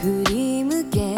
振り向け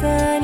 さい。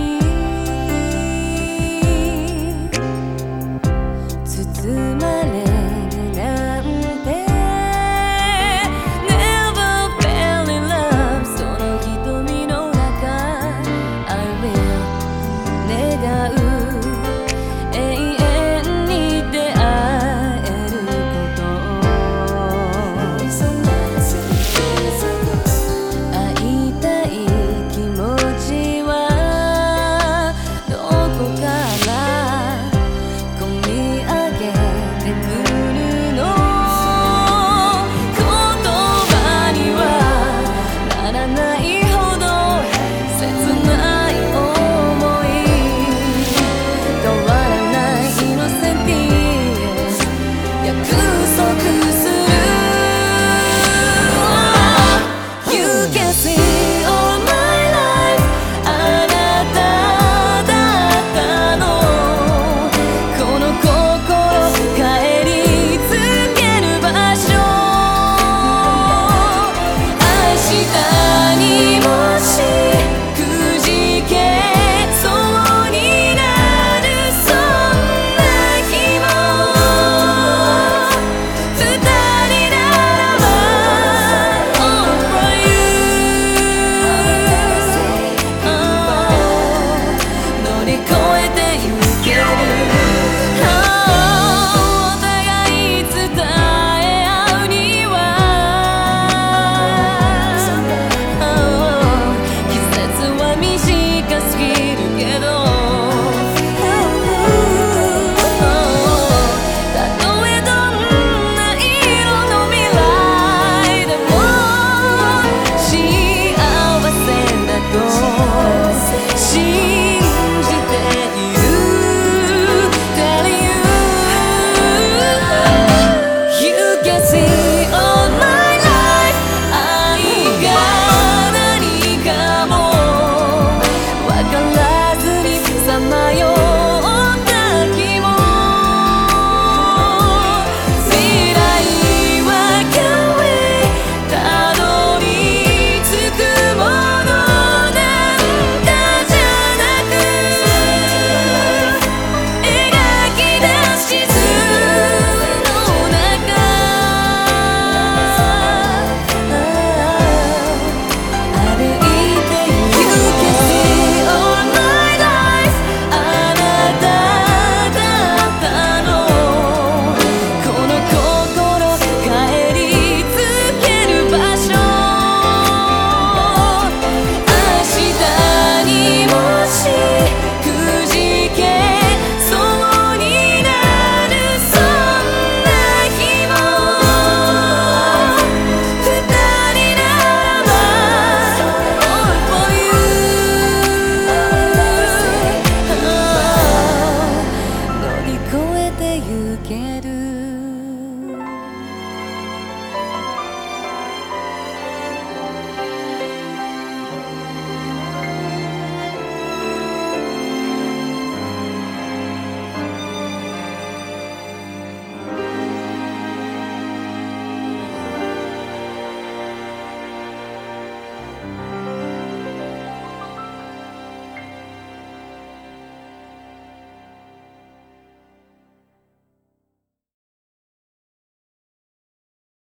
again.